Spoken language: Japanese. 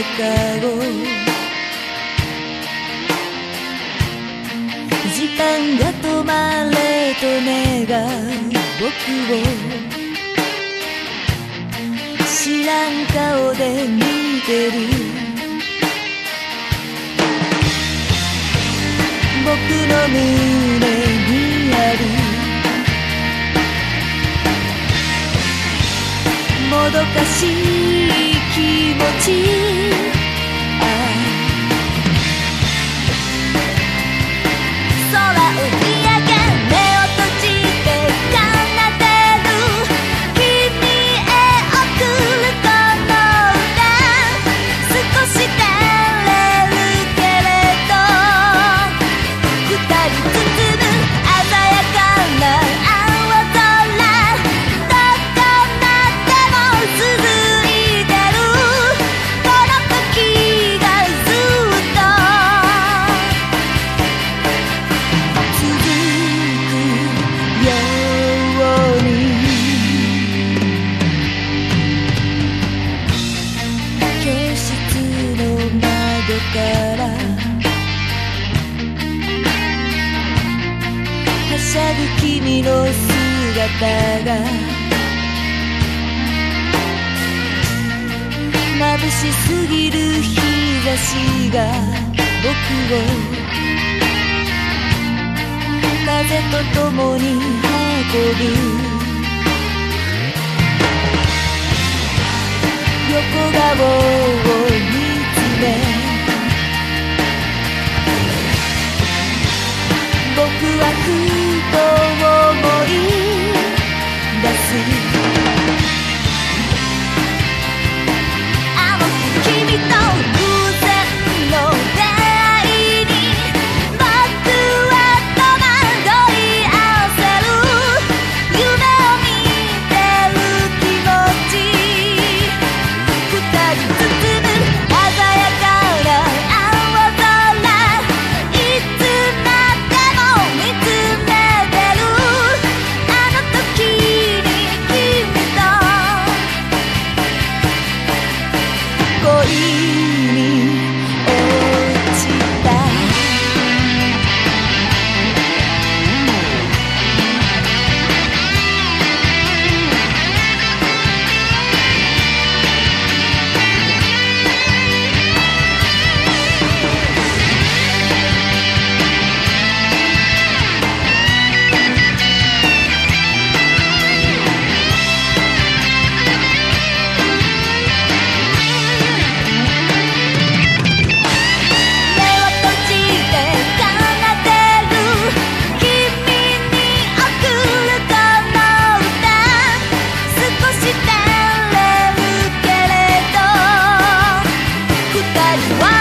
時間が止まれと願う僕を知らん顔で見てる。僕の胸にある。もどかしい気持ちから。はしゃぐ君の姿が。眩しすぎる日差しが。僕を。風と共に運ぶ。that's why?